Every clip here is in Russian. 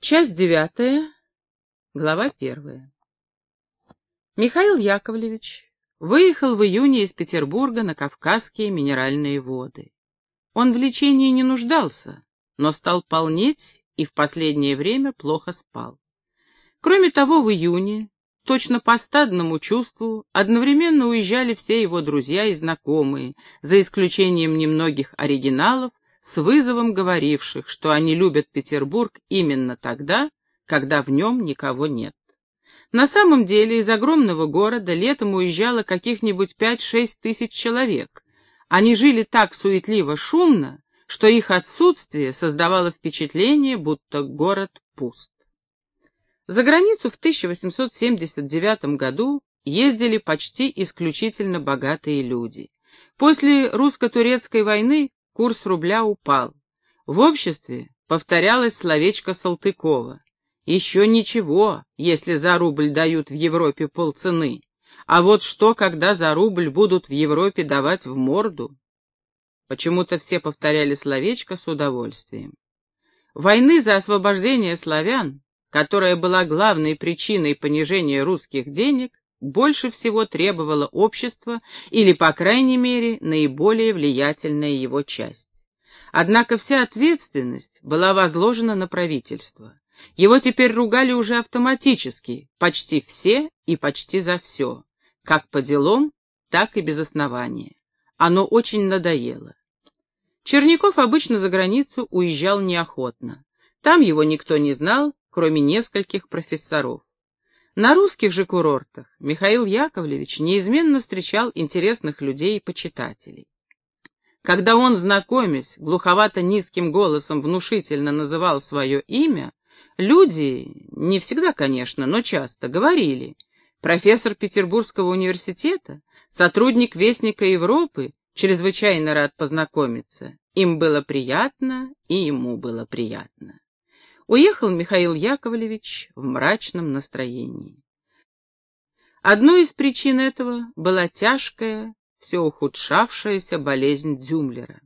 Часть девятая, глава первая. Михаил Яковлевич выехал в июне из Петербурга на Кавказские минеральные воды. Он в лечении не нуждался, но стал полнеть и в последнее время плохо спал. Кроме того, в июне, точно по стадному чувству, одновременно уезжали все его друзья и знакомые, за исключением немногих оригиналов, с вызовом говоривших, что они любят Петербург именно тогда, когда в нем никого нет. На самом деле из огромного города летом уезжало каких-нибудь пять-шесть тысяч человек. Они жили так суетливо шумно, что их отсутствие создавало впечатление, будто город пуст. За границу в 1879 году ездили почти исключительно богатые люди. После русско-турецкой войны курс рубля упал. В обществе повторялось словечко Салтыкова. Еще ничего, если за рубль дают в Европе полцены. А вот что, когда за рубль будут в Европе давать в морду? Почему-то все повторяли словечко с удовольствием. Войны за освобождение славян, которая была главной причиной понижения русских денег, больше всего требовало общество или, по крайней мере, наиболее влиятельная его часть. Однако вся ответственность была возложена на правительство. Его теперь ругали уже автоматически, почти все и почти за все, как по делам, так и без основания. Оно очень надоело. Черняков обычно за границу уезжал неохотно. Там его никто не знал, кроме нескольких профессоров. На русских же курортах Михаил Яковлевич неизменно встречал интересных людей и почитателей. Когда он, знакомясь, глуховато низким голосом внушительно называл свое имя, люди, не всегда, конечно, но часто, говорили, профессор Петербургского университета, сотрудник Вестника Европы, чрезвычайно рад познакомиться. Им было приятно, и ему было приятно. Уехал Михаил Яковлевич в мрачном настроении. Одной из причин этого была тяжкая, все ухудшавшаяся болезнь Дзюмлера.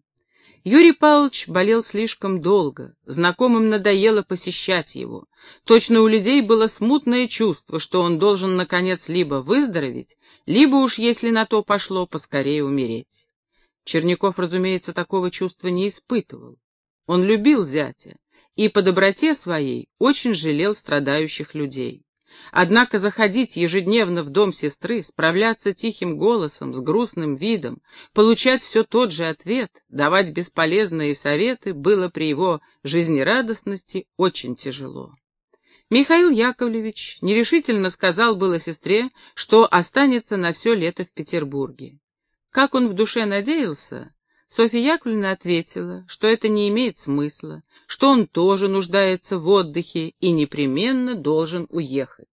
Юрий Павлович болел слишком долго, знакомым надоело посещать его. Точно у людей было смутное чувство, что он должен, наконец, либо выздороветь, либо уж, если на то пошло, поскорее умереть. Черняков, разумеется, такого чувства не испытывал. Он любил зятя, и по доброте своей очень жалел страдающих людей. Однако заходить ежедневно в дом сестры, справляться тихим голосом, с грустным видом, получать все тот же ответ, давать бесполезные советы было при его жизнерадостности очень тяжело. Михаил Яковлевич нерешительно сказал было сестре, что останется на все лето в Петербурге. Как он в душе надеялся, Софья Яковлевна ответила, что это не имеет смысла, что он тоже нуждается в отдыхе и непременно должен уехать.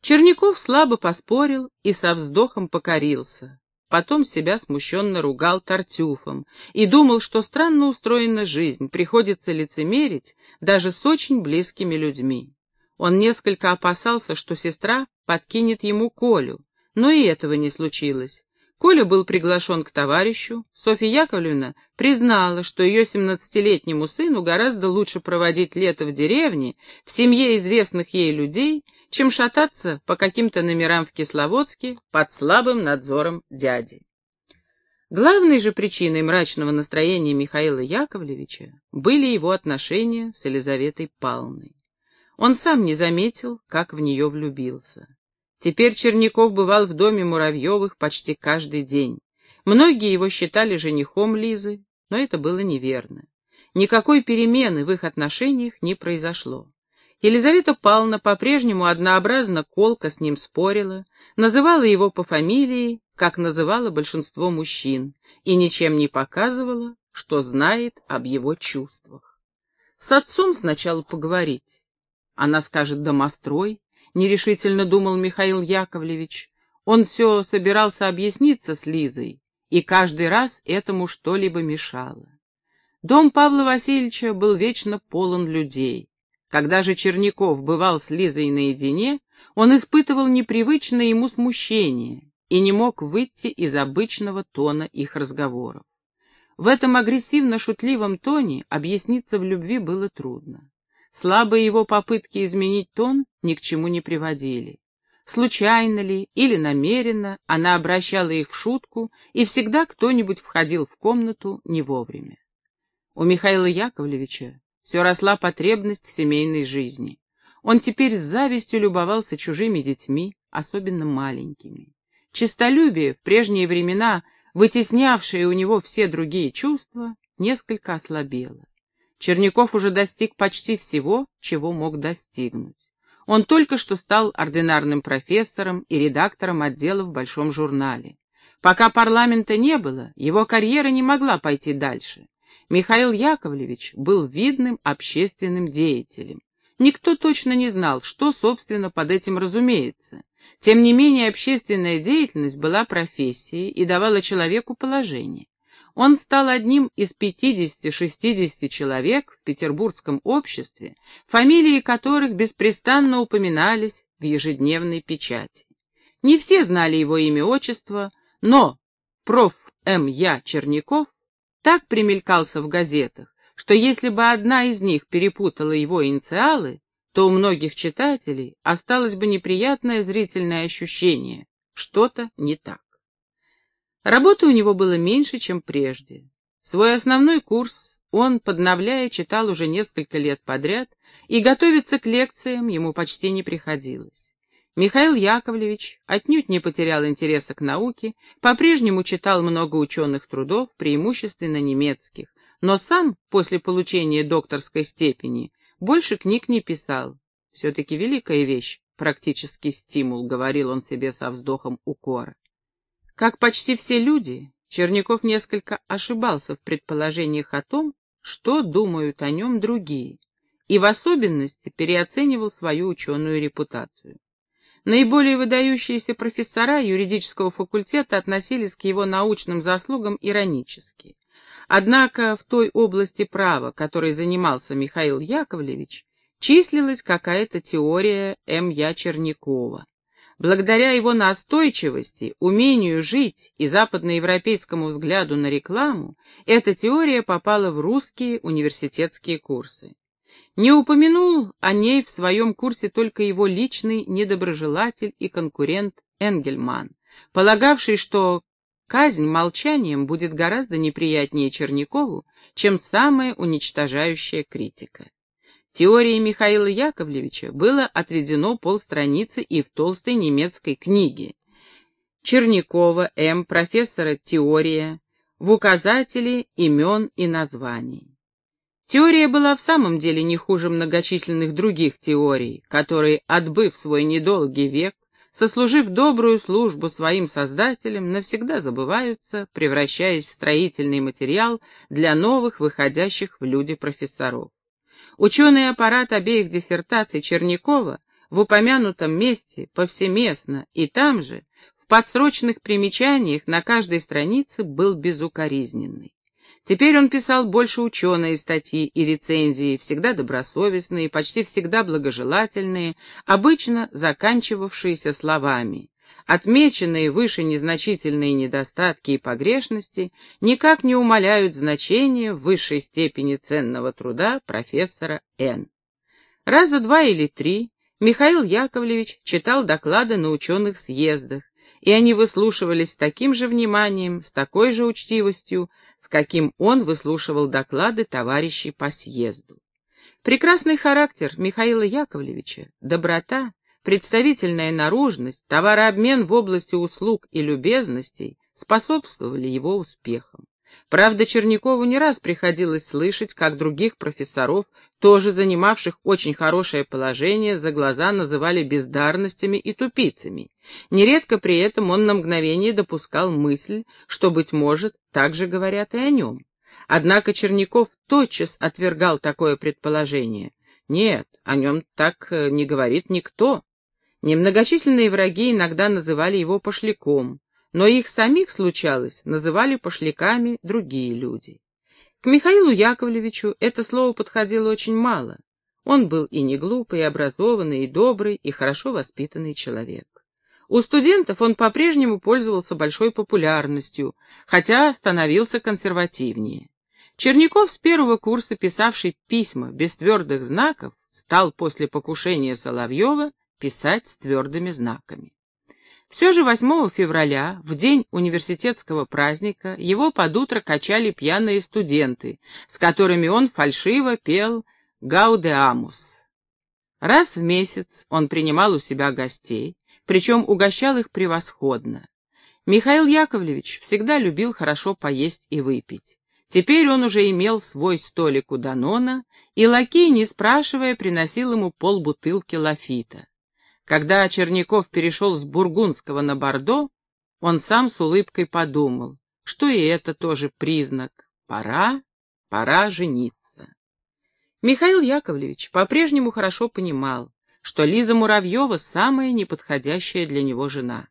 Черняков слабо поспорил и со вздохом покорился. Потом себя смущенно ругал Тартюфом и думал, что странно устроена жизнь, приходится лицемерить даже с очень близкими людьми. Он несколько опасался, что сестра подкинет ему Колю, но и этого не случилось. Коля был приглашен к товарищу. Софья Яковлевна признала, что ее семнадцатилетнему сыну гораздо лучше проводить лето в деревне, в семье известных ей людей, чем шататься по каким-то номерам в Кисловодске под слабым надзором дяди. Главной же причиной мрачного настроения Михаила Яковлевича были его отношения с Елизаветой Павловной. Он сам не заметил, как в нее влюбился. Теперь Черняков бывал в доме Муравьевых почти каждый день. Многие его считали женихом Лизы, но это было неверно. Никакой перемены в их отношениях не произошло. Елизавета Павловна по-прежнему однообразно колко с ним спорила, называла его по фамилии, как называла большинство мужчин, и ничем не показывала, что знает об его чувствах. С отцом сначала поговорить. Она скажет домострой, нерешительно думал Михаил Яковлевич. Он все собирался объясниться с Лизой, и каждый раз этому что-либо мешало. Дом Павла Васильевича был вечно полон людей. Когда же Черняков бывал с Лизой наедине, он испытывал непривычное ему смущение и не мог выйти из обычного тона их разговоров. В этом агрессивно-шутливом тоне объясниться в любви было трудно. Слабые его попытки изменить тон ни к чему не приводили. Случайно ли или намеренно она обращала их в шутку, и всегда кто-нибудь входил в комнату не вовремя. У Михаила Яковлевича все росла потребность в семейной жизни. Он теперь с завистью любовался чужими детьми, особенно маленькими. Чистолюбие, в прежние времена вытеснявшее у него все другие чувства, несколько ослабело. Черняков уже достиг почти всего, чего мог достигнуть. Он только что стал ординарным профессором и редактором отдела в Большом журнале. Пока парламента не было, его карьера не могла пойти дальше. Михаил Яковлевич был видным общественным деятелем. Никто точно не знал, что, собственно, под этим разумеется. Тем не менее, общественная деятельность была профессией и давала человеку положение. Он стал одним из 50-60 человек в петербургском обществе, фамилии которых беспрестанно упоминались в ежедневной печати. Не все знали его имя-отчество, но проф. М. Я. Черняков так примелькался в газетах, что если бы одна из них перепутала его инициалы, то у многих читателей осталось бы неприятное зрительное ощущение, что-то не так. Работы у него было меньше, чем прежде. Свой основной курс он, подновляя, читал уже несколько лет подряд, и готовиться к лекциям ему почти не приходилось. Михаил Яковлевич отнюдь не потерял интереса к науке, по-прежнему читал много ученых трудов, преимущественно немецких, но сам, после получения докторской степени, больше книг не писал. Все-таки великая вещь, практический стимул, говорил он себе со вздохом укора. Как почти все люди, Черняков несколько ошибался в предположениях о том, что думают о нем другие, и в особенности переоценивал свою ученую репутацию. Наиболее выдающиеся профессора юридического факультета относились к его научным заслугам иронически. Однако в той области права, которой занимался Михаил Яковлевич, числилась какая-то теория М. Я. Чернякова. Благодаря его настойчивости, умению жить и западноевропейскому взгляду на рекламу, эта теория попала в русские университетские курсы. Не упомянул о ней в своем курсе только его личный недоброжелатель и конкурент Энгельман, полагавший, что казнь молчанием будет гораздо неприятнее Чернякову, чем самая уничтожающая критика. Теории Михаила Яковлевича было отведено полстраницы и в толстой немецкой книге. Чернякова М. профессора «Теория» в указателе имен и названий. Теория была в самом деле не хуже многочисленных других теорий, которые, отбыв свой недолгий век, сослужив добрую службу своим создателям, навсегда забываются, превращаясь в строительный материал для новых выходящих в люди профессоров. Ученый аппарат обеих диссертаций Чернякова в упомянутом месте повсеместно и там же, в подсрочных примечаниях на каждой странице был безукоризненный. Теперь он писал больше ученые статьи и рецензии, всегда добросовестные, почти всегда благожелательные, обычно заканчивавшиеся словами Отмеченные выше незначительные недостатки и погрешности никак не умаляют значения высшей степени ценного труда профессора Н. Раза два или три Михаил Яковлевич читал доклады на ученых съездах, и они выслушивались с таким же вниманием, с такой же учтивостью, с каким он выслушивал доклады товарищей по съезду. Прекрасный характер Михаила Яковлевича, доброта, Представительная наружность, товарообмен в области услуг и любезностей способствовали его успехам. Правда, Чернякову не раз приходилось слышать, как других профессоров, тоже занимавших очень хорошее положение, за глаза называли бездарностями и тупицами. Нередко при этом он на мгновение допускал мысль, что, быть может, так же говорят и о нем. Однако Черняков тотчас отвергал такое предположение. Нет, о нем так э, не говорит никто. Немногочисленные враги иногда называли его пошляком, но их самих, случалось, называли пошляками другие люди. К Михаилу Яковлевичу это слово подходило очень мало. Он был и не глупый, и образованный, и добрый, и хорошо воспитанный человек. У студентов он по-прежнему пользовался большой популярностью, хотя становился консервативнее. Черняков с первого курса, писавший письма без твердых знаков, стал после покушения Соловьева писать с твердыми знаками. Все же 8 февраля, в день университетского праздника, его под утро качали пьяные студенты, с которыми он фальшиво пел «Гаудеамус». Раз в месяц он принимал у себя гостей, причем угощал их превосходно. Михаил Яковлевич всегда любил хорошо поесть и выпить. Теперь он уже имел свой столик у Данона, и лакей, не спрашивая, приносил ему полбутылки лафита. Когда Черняков перешел с бургундского на Бордо, он сам с улыбкой подумал, что и это тоже признак. Пора, пора жениться. Михаил Яковлевич по-прежнему хорошо понимал, что Лиза Муравьева самая неподходящая для него жена.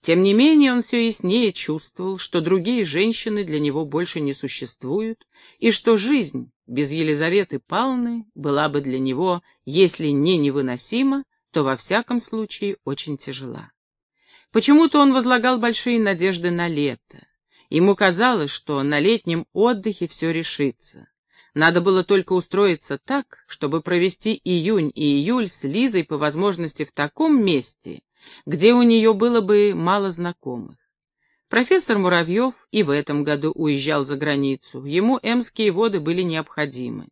Тем не менее он все яснее чувствовал, что другие женщины для него больше не существуют, и что жизнь без Елизаветы Павловны была бы для него, если не невыносима, то во всяком случае очень тяжела. Почему-то он возлагал большие надежды на лето. Ему казалось, что на летнем отдыхе все решится. Надо было только устроиться так, чтобы провести июнь и июль с Лизой по возможности в таком месте, где у нее было бы мало знакомых. Профессор Муравьев и в этом году уезжал за границу, ему эмские воды были необходимы.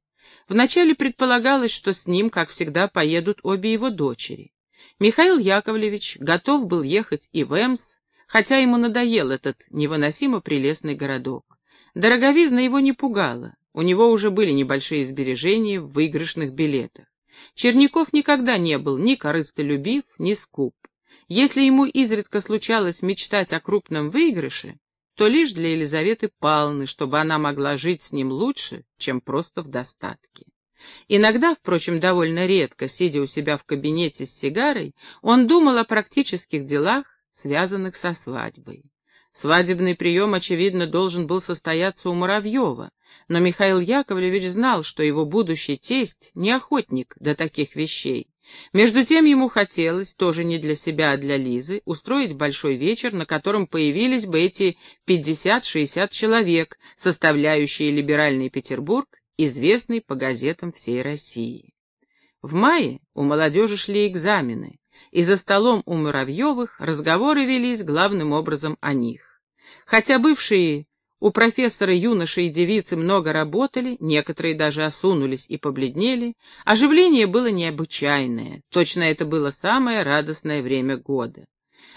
Вначале предполагалось, что с ним, как всегда, поедут обе его дочери. Михаил Яковлевич готов был ехать и в Эмс, хотя ему надоел этот невыносимо прелестный городок. Дороговизна его не пугала, у него уже были небольшие сбережения в выигрышных билетах. Черняков никогда не был ни корыстолюбив, ни скуп. Если ему изредка случалось мечтать о крупном выигрыше, то лишь для Елизаветы Павловны, чтобы она могла жить с ним лучше, чем просто в достатке. Иногда, впрочем, довольно редко, сидя у себя в кабинете с сигарой, он думал о практических делах, связанных со свадьбой. Свадебный прием, очевидно, должен был состояться у Муравьева, но Михаил Яковлевич знал, что его будущий тесть не охотник до таких вещей, между тем ему хотелось, тоже не для себя, а для Лизы, устроить большой вечер, на котором появились бы эти 50-60 человек, составляющие либеральный Петербург, известный по газетам всей России. В мае у молодежи шли экзамены, и за столом у Муравьевых разговоры велись главным образом о них. Хотя бывшие у профессора юноши и девицы много работали, некоторые даже осунулись и побледнели. Оживление было необычайное, точно это было самое радостное время года.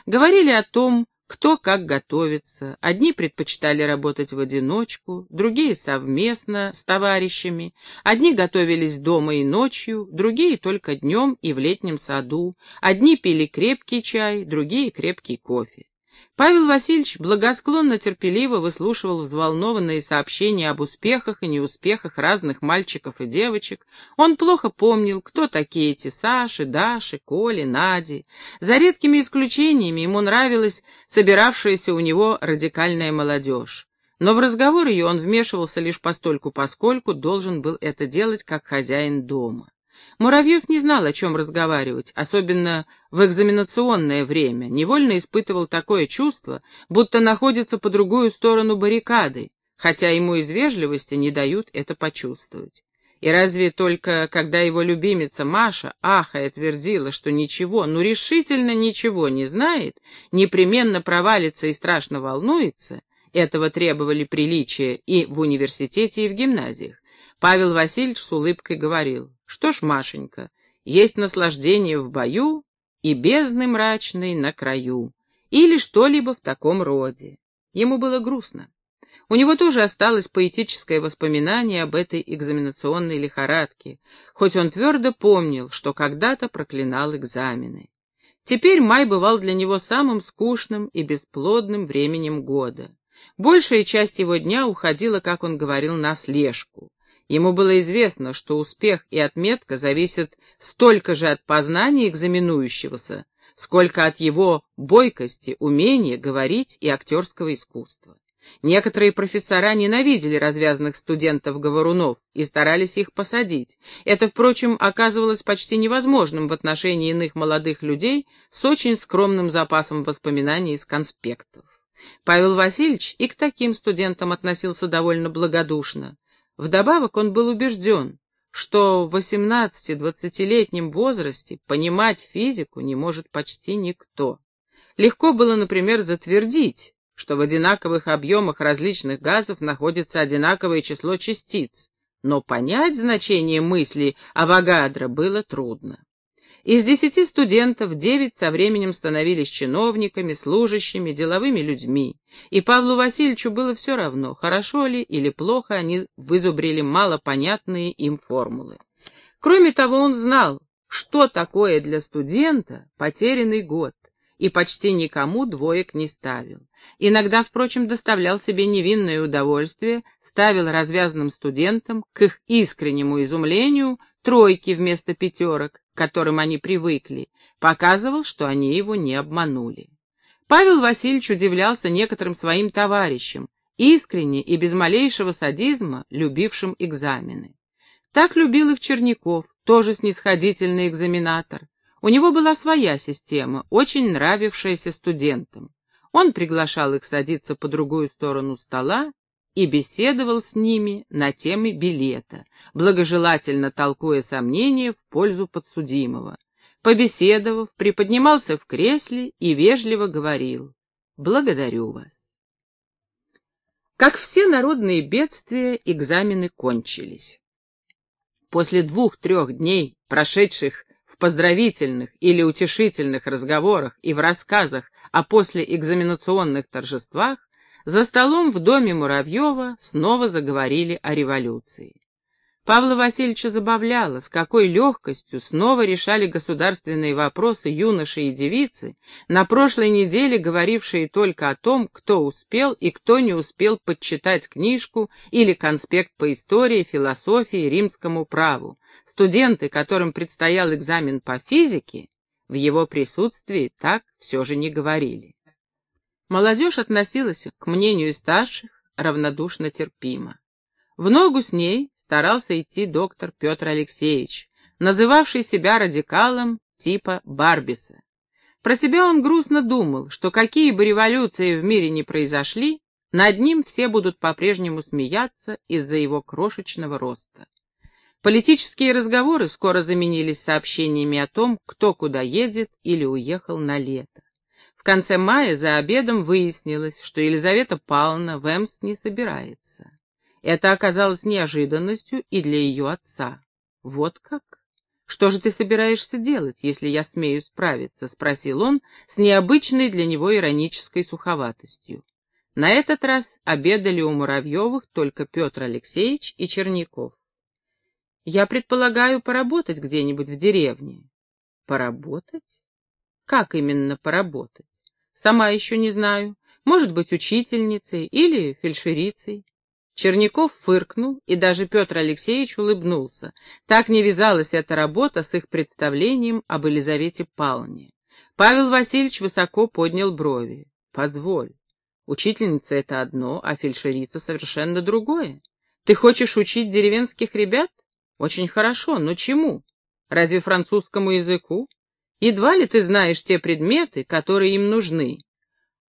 Говорили о том, кто как готовится. Одни предпочитали работать в одиночку, другие совместно с товарищами. Одни готовились дома и ночью, другие только днем и в летнем саду. Одни пили крепкий чай, другие крепкий кофе. Павел Васильевич благосклонно терпеливо выслушивал взволнованные сообщения об успехах и неуспехах разных мальчиков и девочек. Он плохо помнил, кто такие эти Саши, Даши, Коли, Нади. За редкими исключениями ему нравилась собиравшаяся у него радикальная молодежь. Но в разговор ее он вмешивался лишь постольку-поскольку должен был это делать как хозяин дома. Муравьев не знал, о чем разговаривать, особенно в экзаменационное время, невольно испытывал такое чувство, будто находится по другую сторону баррикады, хотя ему из вежливости не дают это почувствовать. И разве только когда его любимица Маша, ахая, твердила, что ничего, ну решительно ничего не знает, непременно провалится и страшно волнуется, этого требовали приличия и в университете, и в гимназиях, Павел Васильевич с улыбкой говорил, что ж, Машенька, есть наслаждение в бою и бездны мрачной на краю, или что-либо в таком роде. Ему было грустно. У него тоже осталось поэтическое воспоминание об этой экзаменационной лихорадке, хоть он твердо помнил, что когда-то проклинал экзамены. Теперь май бывал для него самым скучным и бесплодным временем года. Большая часть его дня уходила, как он говорил, на слежку. Ему было известно, что успех и отметка зависят столько же от познания экзаменующегося, сколько от его бойкости, умения говорить и актерского искусства. Некоторые профессора ненавидели развязанных студентов-говорунов и старались их посадить. Это, впрочем, оказывалось почти невозможным в отношении иных молодых людей с очень скромным запасом воспоминаний из конспектов. Павел Васильевич и к таким студентам относился довольно благодушно. Вдобавок он был убежден, что в 18-20-летнем возрасте понимать физику не может почти никто. Легко было, например, затвердить, что в одинаковых объемах различных газов находится одинаковое число частиц, но понять значение мысли Авогадро было трудно. Из десяти студентов девять со временем становились чиновниками, служащими, деловыми людьми, и Павлу Васильевичу было все равно, хорошо ли или плохо они вызубрили малопонятные им формулы. Кроме того, он знал, что такое для студента потерянный год, и почти никому двоек не ставил. Иногда, впрочем, доставлял себе невинное удовольствие, ставил развязанным студентам, к их искреннему изумлению, тройки вместо пятерок, к которым они привыкли, показывал, что они его не обманули. Павел Васильевич удивлялся некоторым своим товарищам, искренне и без малейшего садизма любившим экзамены. Так любил их Черняков, тоже снисходительный экзаменатор. У него была своя система, очень нравившаяся студентам. Он приглашал их садиться по другую сторону стола и беседовал с ними на темы билета, благожелательно толкуя сомнения в пользу подсудимого. Побеседовав, приподнимался в кресле и вежливо говорил «Благодарю вас». Как все народные бедствия, экзамены кончились. После двух-трех дней, прошедших в поздравительных или утешительных разговорах и в рассказах о послеэкзаменационных торжествах, за столом в доме Муравьева снова заговорили о революции. Павла Васильевича забавляло, с какой легкостью снова решали государственные вопросы юноши и девицы, на прошлой неделе говорившие только о том, кто успел и кто не успел подчитать книжку или конспект по истории, философии, римскому праву. Студенты, которым предстоял экзамен по физике, в его присутствии так все же не говорили. Молодежь относилась к мнению старших равнодушно терпимо. В ногу с ней старался идти доктор Петр Алексеевич, называвший себя радикалом типа Барбиса. Про себя он грустно думал, что какие бы революции в мире ни произошли, над ним все будут по-прежнему смеяться из-за его крошечного роста. Политические разговоры скоро заменились сообщениями о том, кто куда едет или уехал на лето. В конце мая за обедом выяснилось, что Елизавета Павловна в Эмс не собирается. Это оказалось неожиданностью и для ее отца. «Вот как? Что же ты собираешься делать, если я смею справиться?» — спросил он с необычной для него иронической суховатостью. На этот раз обедали у Муравьевых только Петр Алексеевич и Черняков. «Я предполагаю поработать где-нибудь в деревне». «Поработать? Как именно поработать?» Сама еще не знаю. Может быть, учительницей или фельдшерицей. Черняков фыркнул, и даже Петр Алексеевич улыбнулся. Так не вязалась эта работа с их представлением об Елизавете Павловне. Павел Васильевич высоко поднял брови. «Позволь, учительница — это одно, а фельдшерица — совершенно другое. Ты хочешь учить деревенских ребят? Очень хорошо, но чему? Разве французскому языку? Едва ли ты знаешь те предметы, которые им нужны.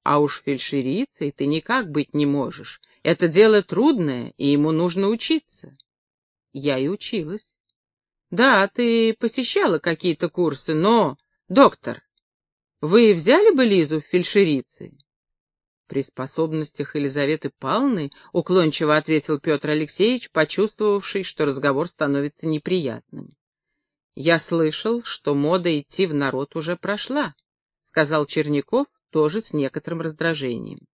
А уж фельдшерицей ты никак быть не можешь. Это дело трудное, и ему нужно учиться. Я и училась. Да, ты посещала какие-то курсы, но... Доктор, вы взяли бы Лизу в фельдшерицы? При способностях Елизаветы Павловны, уклончиво ответил Петр Алексеевич, почувствовавший, что разговор становится неприятным. «Я слышал, что мода идти в народ уже прошла», — сказал Черняков тоже с некоторым раздражением.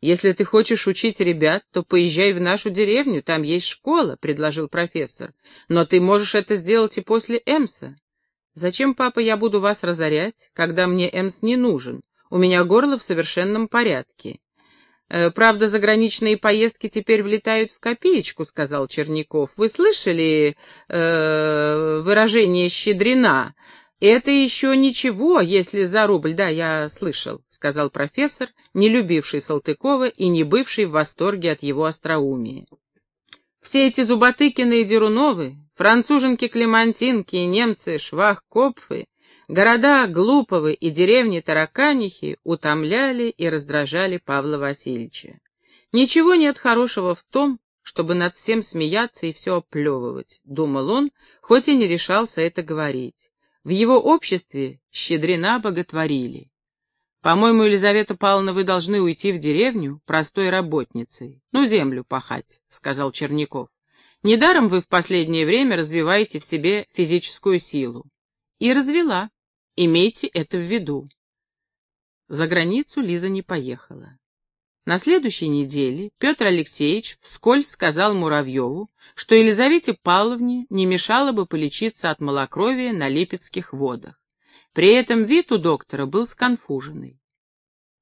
«Если ты хочешь учить ребят, то поезжай в нашу деревню, там есть школа», — предложил профессор. «Но ты можешь это сделать и после Эмса». «Зачем, папа, я буду вас разорять, когда мне Эмс не нужен? У меня горло в совершенном порядке. Э, «Правда, заграничные поездки теперь влетают в копеечку», — сказал Черняков. «Вы слышали э, выражение «щедрена»?» «Это еще ничего, если за рубль...» «Да, я слышал», — сказал профессор, не любивший Салтыкова и не бывший в восторге от его остроумия. «Все эти Зуботыкины и Деруновы, француженки-клемантинки немцы Швах-Копфы Города Глуповы и деревни Тараканихи утомляли и раздражали Павла Васильевича. Ничего нет хорошего в том, чтобы над всем смеяться и все оплевывать, — думал он, хоть и не решался это говорить. В его обществе щедрена боготворили. По-моему, Елизавета Павловна, вы должны уйти в деревню простой работницей. Ну, землю пахать, — сказал Черняков. Недаром вы в последнее время развиваете в себе физическую силу. И развела. Имейте это в виду. За границу Лиза не поехала. На следующей неделе Петр Алексеевич вскользь сказал Муравьеву, что Елизавете Павловне не мешало бы полечиться от малокровия на Липецких водах. При этом вид у доктора был сконфуженный.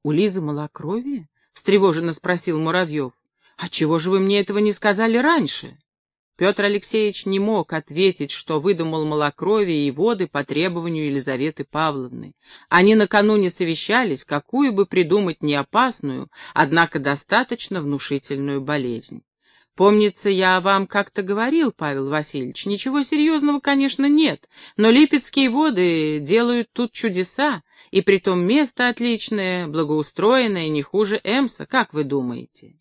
«У Лизы малокровие?» — встревоженно спросил Муравьев. «А чего же вы мне этого не сказали раньше?» Петр Алексеевич не мог ответить, что выдумал малокровие и воды по требованию Елизаветы Павловны. Они накануне совещались, какую бы придумать не опасную, однако достаточно внушительную болезнь. Помнится, я вам как-то говорил, Павел Васильевич, ничего серьезного, конечно, нет, но липецкие воды делают тут чудеса, и притом место отличное, благоустроенное, не хуже Эмса, как вы думаете?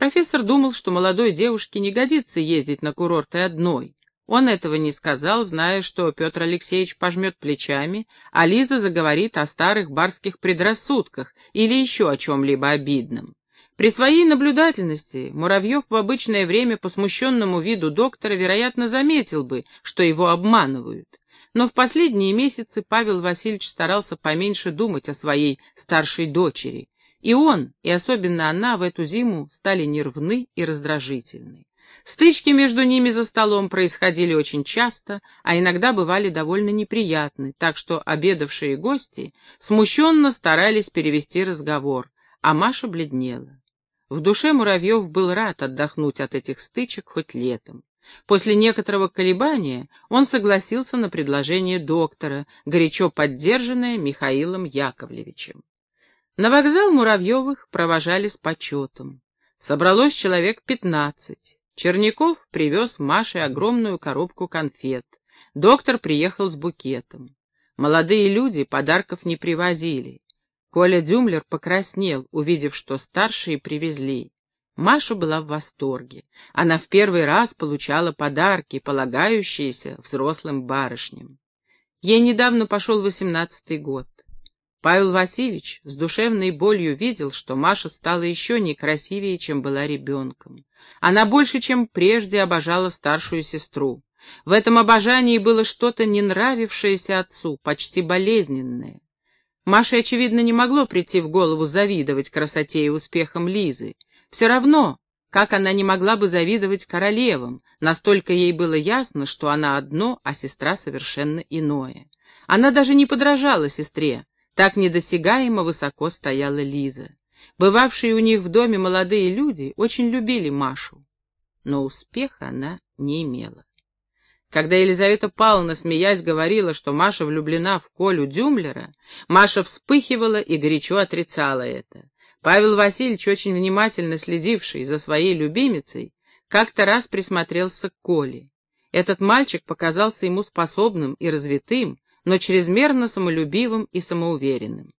Профессор думал, что молодой девушке не годится ездить на курорты одной. Он этого не сказал, зная, что Петр Алексеевич пожмет плечами, а Лиза заговорит о старых барских предрассудках или еще о чем-либо обидном. При своей наблюдательности Муравьев в обычное время по смущенному виду доктора, вероятно, заметил бы, что его обманывают. Но в последние месяцы Павел Васильевич старался поменьше думать о своей старшей дочери, и он, и особенно она в эту зиму стали нервны и раздражительны. Стычки между ними за столом происходили очень часто, а иногда бывали довольно неприятны, так что обедавшие гости смущенно старались перевести разговор, а Маша бледнела. В душе Муравьев был рад отдохнуть от этих стычек хоть летом. После некоторого колебания он согласился на предложение доктора, горячо поддержанное Михаилом Яковлевичем. На вокзал Муравьевых провожали с почетом. Собралось человек пятнадцать. Черняков привез Маше огромную коробку конфет. Доктор приехал с букетом. Молодые люди подарков не привозили. Коля Дюмлер покраснел, увидев, что старшие привезли. Маша была в восторге. Она в первый раз получала подарки, полагающиеся взрослым барышням. Ей недавно пошел восемнадцатый год. Павел Васильевич с душевной болью видел, что Маша стала еще некрасивее, чем была ребенком. Она больше, чем прежде, обожала старшую сестру. В этом обожании было что-то не нравившееся отцу, почти болезненное. Маше, очевидно, не могло прийти в голову завидовать красоте и успехам Лизы. Все равно, как она не могла бы завидовать королевам, настолько ей было ясно, что она одно, а сестра совершенно иное. Она даже не подражала сестре, так недосягаемо высоко стояла Лиза. Бывавшие у них в доме молодые люди очень любили Машу, но успеха она не имела. Когда Елизавета Павловна, смеясь, говорила, что Маша влюблена в Колю Дюмлера, Маша вспыхивала и горячо отрицала это. Павел Васильевич, очень внимательно следивший за своей любимицей, как-то раз присмотрелся к Коле. Этот мальчик показался ему способным и развитым, но чрезмерно самолюбивым и самоуверенным.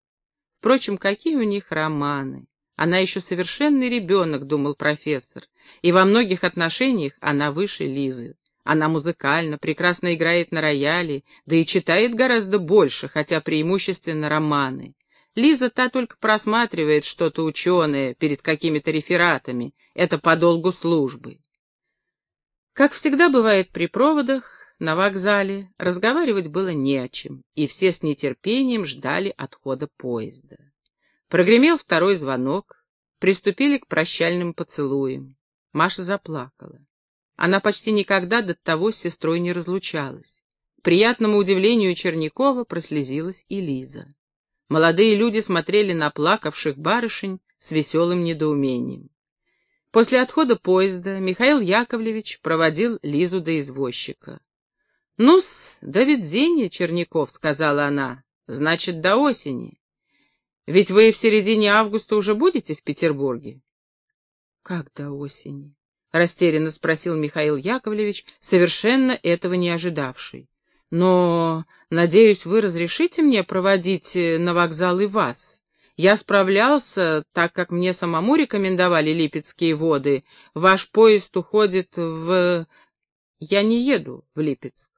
Впрочем, какие у них романы! Она еще совершенный ребенок, думал профессор, и во многих отношениях она выше Лизы. Она музыкальна, прекрасно играет на рояле, да и читает гораздо больше, хотя преимущественно романы. Лиза та только просматривает что-то ученое перед какими-то рефератами, это по долгу службы. Как всегда бывает при проводах, на вокзале разговаривать было не о чем, и все с нетерпением ждали отхода поезда. Прогремел второй звонок, приступили к прощальным поцелуям. Маша заплакала. Она почти никогда до того с сестрой не разлучалась. К приятному удивлению Чернякова прослезилась и Лиза. Молодые люди смотрели на плакавших барышень с веселым недоумением. После отхода поезда Михаил Яковлевич проводил Лизу до извозчика. «Ну-с, до видзения, Черняков», — сказала она, — «значит, до осени. Ведь вы в середине августа уже будете в Петербурге?» «Как до осени?» — растерянно спросил Михаил Яковлевич, совершенно этого не ожидавший. «Но, надеюсь, вы разрешите мне проводить э, на вокзал и вас. Я справлялся, так как мне самому рекомендовали липецкие воды. Ваш поезд уходит в... Я не еду в Липецк.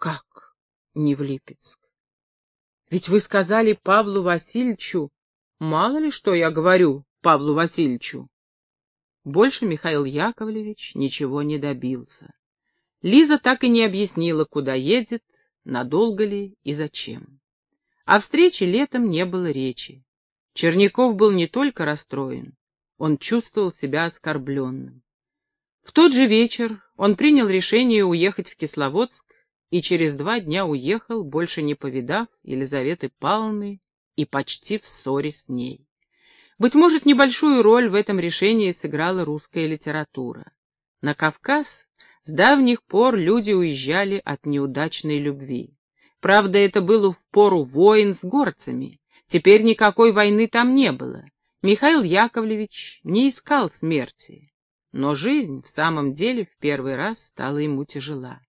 Как не в Липецк? Ведь вы сказали Павлу Васильевичу... Мало ли что я говорю Павлу Васильевичу. Больше Михаил Яковлевич ничего не добился. Лиза так и не объяснила, куда едет, надолго ли и зачем. О встрече летом не было речи. Черняков был не только расстроен, он чувствовал себя оскорбленным. В тот же вечер он принял решение уехать в Кисловодск и через два дня уехал, больше не повидав Елизаветы Павловны и почти в ссоре с ней. Быть может, небольшую роль в этом решении сыграла русская литература. На Кавказ с давних пор люди уезжали от неудачной любви. Правда, это было в пору войн с горцами. Теперь никакой войны там не было. Михаил Яковлевич не искал смерти. Но жизнь в самом деле в первый раз стала ему тяжела.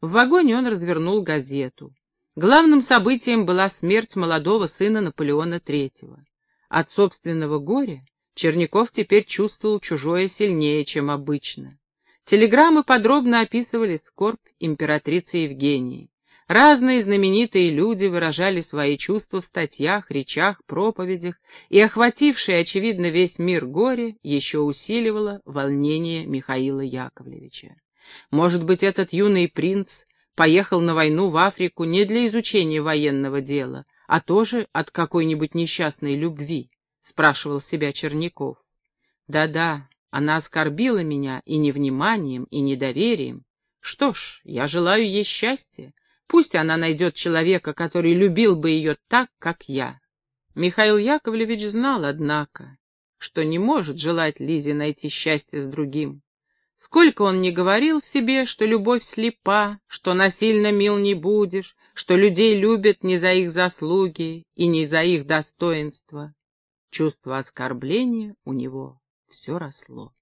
В вагоне он развернул газету. Главным событием была смерть молодого сына Наполеона III. От собственного горя Черняков теперь чувствовал чужое сильнее, чем обычно. Телеграммы подробно описывали скорбь императрицы Евгении. Разные знаменитые люди выражали свои чувства в статьях, речах, проповедях, и охватившее, очевидно, весь мир горе еще усиливало волнение Михаила Яковлевича. Может быть, этот юный принц поехал на войну в Африку не для изучения военного дела, а тоже от какой-нибудь несчастной любви, спрашивал себя Черняков. Да-да, она оскорбила меня и невниманием, и недоверием. Что ж, я желаю ей счастья, Пусть она найдет человека, который любил бы ее так, как я. Михаил Яковлевич знал, однако, что не может желать Лизе найти счастье с другим. Сколько он не говорил себе, что любовь слепа, что насильно мил не будешь, что людей любят не за их заслуги и не за их достоинства. Чувство оскорбления у него все росло.